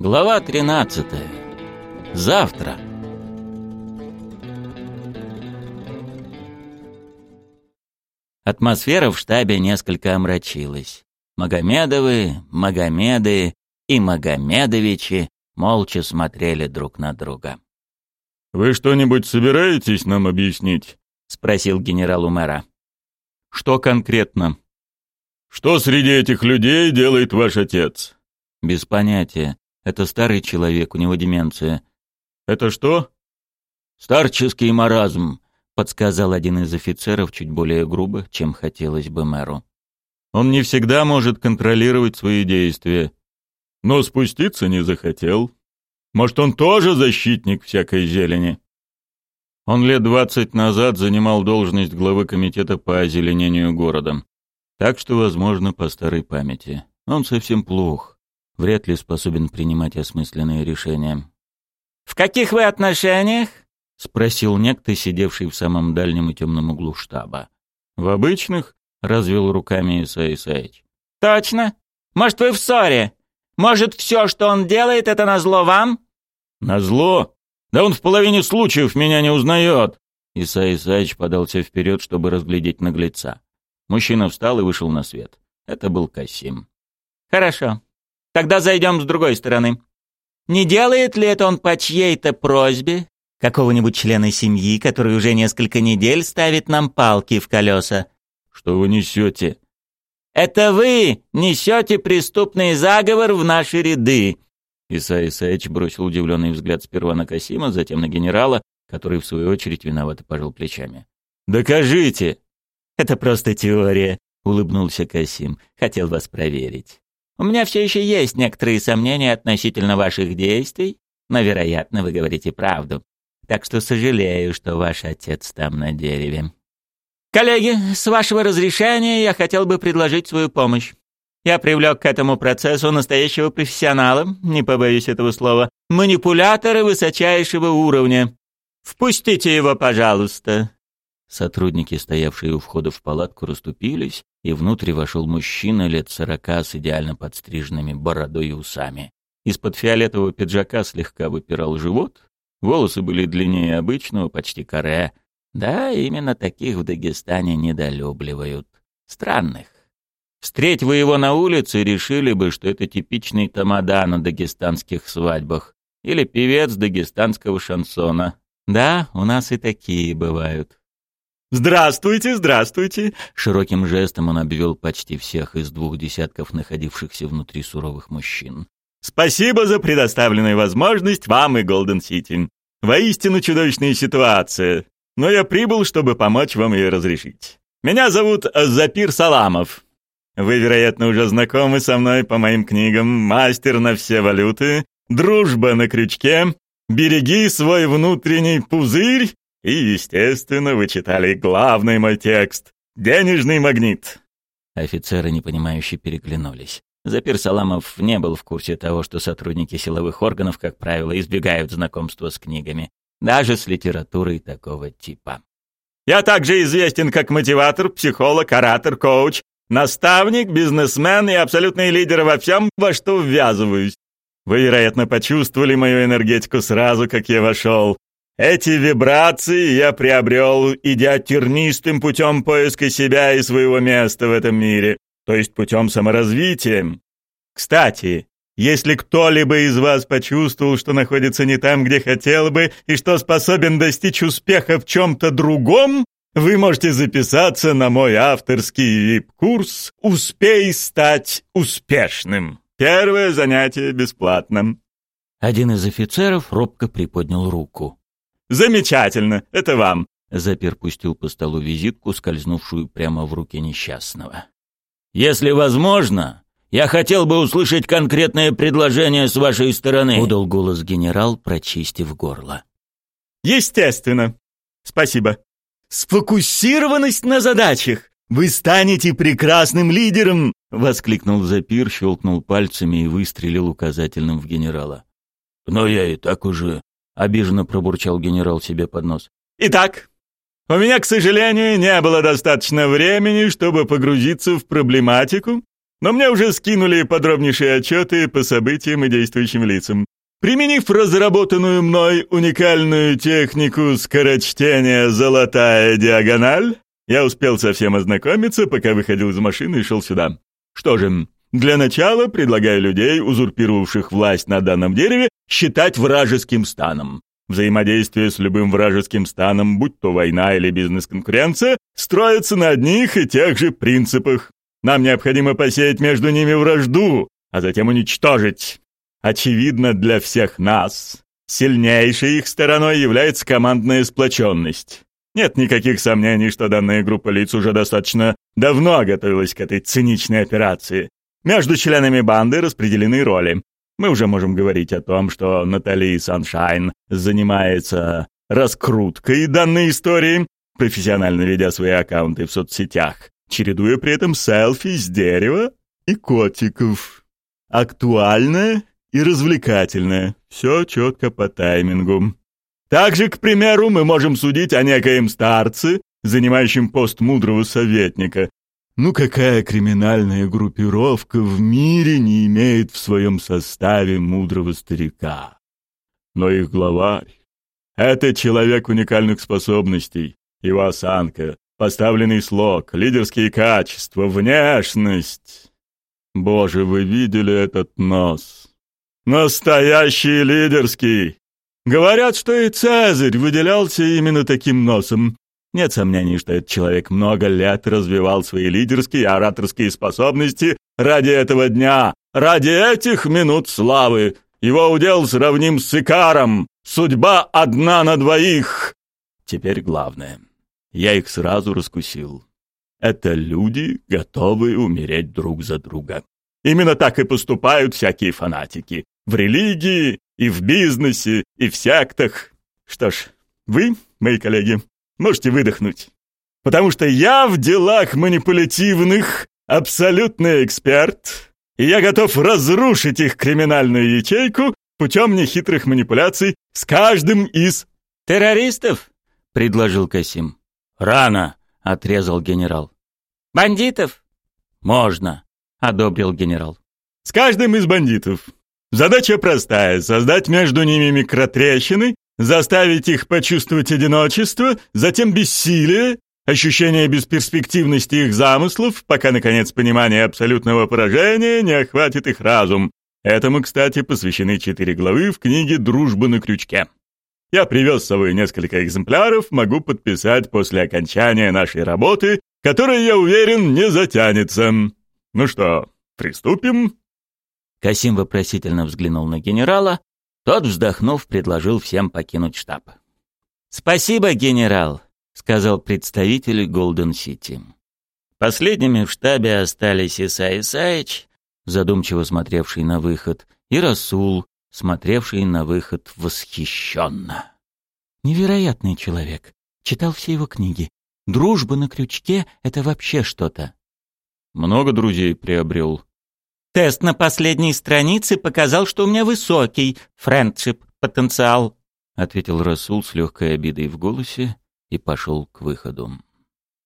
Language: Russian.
Глава 13. Завтра. Атмосфера в штабе несколько омрачилась. Магомедовы, Магомеды и Магомедовичи молча смотрели друг на друга. «Вы что-нибудь собираетесь нам объяснить?» — спросил генерал у мэра. «Что конкретно?» «Что среди этих людей делает ваш отец?» «Без понятия. Это старый человек, у него деменция». «Это что?» «Старческий маразм», — подсказал один из офицеров чуть более грубо, чем хотелось бы мэру. «Он не всегда может контролировать свои действия. Но спуститься не захотел. Может, он тоже защитник всякой зелени?» Он лет двадцать назад занимал должность главы комитета по озеленению города. Так что, возможно, по старой памяти. Он совсем плох. Вряд ли способен принимать осмысленные решения. «В каких вы отношениях?» — спросил некто, сидевший в самом дальнем и темном углу штаба. «В обычных?» — развел руками Исай Исаич. «Точно? Может, вы в ссоре? Может, все, что он делает, это назло вам?» «Назло? Да он в половине случаев меня не узнает!» Исай Исаич подался вперед, чтобы разглядеть наглеца. Мужчина встал и вышел на свет. Это был Касим. «Хорошо. Тогда зайдем с другой стороны. Не делает ли это он по чьей-то просьбе? Какого-нибудь члена семьи, который уже несколько недель ставит нам палки в колеса?» «Что вы несете?» «Это вы несете преступный заговор в наши ряды!» Исай Исаевич бросил удивленный взгляд сперва на Касима, затем на генерала, который в свою очередь виновато пожал плечами. «Докажите!» «Это просто теория», — улыбнулся Касим. «Хотел вас проверить. У меня все еще есть некоторые сомнения относительно ваших действий, но, вероятно, вы говорите правду. Так что сожалею, что ваш отец там на дереве. Коллеги, с вашего разрешения я хотел бы предложить свою помощь. Я привлек к этому процессу настоящего профессионала, не побоюсь этого слова, манипулятора высочайшего уровня. Впустите его, пожалуйста». Сотрудники, стоявшие у входа в палатку, расступились, и внутрь вошел мужчина лет сорока с идеально подстриженными бородой и усами. Из-под фиолетового пиджака слегка выпирал живот, волосы были длиннее обычного, почти каре. Да, именно таких в Дагестане недолюбливают. Странных. Встреть вы его на улице, решили бы, что это типичный тамада на дагестанских свадьбах. Или певец дагестанского шансона. Да, у нас и такие бывают. «Здравствуйте, здравствуйте!» Широким жестом он обвел почти всех из двух десятков находившихся внутри суровых мужчин. «Спасибо за предоставленную возможность вам и Голден-Сити. Воистину чудовищная ситуация, но я прибыл, чтобы помочь вам ее разрешить. Меня зовут Запир Саламов. Вы, вероятно, уже знакомы со мной по моим книгам «Мастер на все валюты», «Дружба на крючке», «Береги свой внутренний пузырь» и, естественно, вы читали главный мой текст «Денежный магнит». Офицеры, непонимающе, переглянулись. Запир Саламов не был в курсе того, что сотрудники силовых органов, как правило, избегают знакомства с книгами, даже с литературой такого типа. «Я также известен как мотиватор, психолог, оратор, коуч, Наставник, бизнесмен и абсолютный лидер во всем, во что ввязываюсь. Вы, вероятно, почувствовали мою энергетику сразу, как я вошел. Эти вибрации я приобрел, идя тернистым путем поиска себя и своего места в этом мире, то есть путем саморазвития. Кстати, если кто-либо из вас почувствовал, что находится не там, где хотел бы, и что способен достичь успеха в чем-то другом, вы можете записаться на мой авторский вип-курс «Успей стать успешным». Первое занятие бесплатно. Один из офицеров робко приподнял руку. «Замечательно, это вам!» Запер пустил по столу визитку, скользнувшую прямо в руки несчастного. «Если возможно, я хотел бы услышать конкретное предложение с вашей стороны», удал голос генерал, прочистив горло. «Естественно. Спасибо. Сфокусированность на задачах! Вы станете прекрасным лидером!» — воскликнул Запир, щелкнул пальцами и выстрелил указательным в генерала. «Но я и так уже...» — обиженно пробурчал генерал себе под нос. «Итак, У меня, к сожалению, не было достаточно времени, чтобы погрузиться в проблематику, но мне уже скинули подробнейшие отчеты по событиям и действующим лицам. Применив разработанную мной уникальную технику скорочтения «Золотая диагональ», я успел совсем ознакомиться, пока выходил из машины и шел сюда. Что же, для начала предлагаю людей, узурпировавших власть на данном дереве, считать вражеским станом. Взаимодействие с любым вражеским станом, будь то война или бизнес-конкуренция, строится на одних и тех же принципах. Нам необходимо посеять между ними вражду, а затем уничтожить. Очевидно для всех нас, сильнейшей их стороной является командная сплоченность. Нет никаких сомнений, что данная группа лиц уже достаточно давно готовилась к этой циничной операции. Между членами банды распределены роли. Мы уже можем говорить о том, что Натали Саншайн занимается раскруткой данной истории, профессионально ведя свои аккаунты в соцсетях, чередуя при этом селфи с дерева и котиков. Актуальная и развлекательное. Все четко по таймингу. Также, к примеру, мы можем судить о некоем старце, занимающем пост мудрого советника. Ну какая криминальная группировка в мире не имеет в своем составе мудрого старика? Но их главарь — это человек уникальных способностей, его осанка, поставленный слог, лидерские качества, внешность. Боже, вы видели этот нос? Настоящий лидерский. Говорят, что и Цезарь выделялся именно таким носом. Нет сомнений, что этот человек много лет развивал свои лидерские и ораторские способности ради этого дня, ради этих минут славы. Его удел сравним с Икаром. Судьба одна на двоих. Теперь главное. Я их сразу раскусил. Это люди, готовые умереть друг за друга. Именно так и поступают всякие фанатики в религии, и в бизнесе, и в сектах. Что ж, вы, мои коллеги, можете выдохнуть. Потому что я в делах манипулятивных абсолютный эксперт, и я готов разрушить их криминальную ячейку путем нехитрых манипуляций с каждым из... «Террористов?» — предложил Касим. «Рано!» — отрезал генерал. «Бандитов?» «Можно!» — одобрил генерал. «С каждым из бандитов. Задача простая — создать между ними микротрещины, заставить их почувствовать одиночество, затем бессилие, ощущение бесперспективности их замыслов, пока, наконец, понимание абсолютного поражения не охватит их разум. Этому, кстати, посвящены четыре главы в книге «Дружба на крючке». Я привез с собой несколько экземпляров, могу подписать после окончания нашей работы, которая, я уверен, не затянется. Ну что, приступим? Касим вопросительно взглянул на генерала. Тот, вздохнув, предложил всем покинуть штаб. «Спасибо, генерал», — сказал представитель Голден-Сити. Последними в штабе остались Исай Исаич, задумчиво смотревший на выход, и Расул, смотревший на выход восхищенно. Невероятный человек. Читал все его книги. Дружба на крючке — это вообще что-то. Много друзей приобрел, Тест на последней странице показал, что у меня высокий френдшип потенциал, ответил Расул с легкой обидой в голосе и пошел к выходу.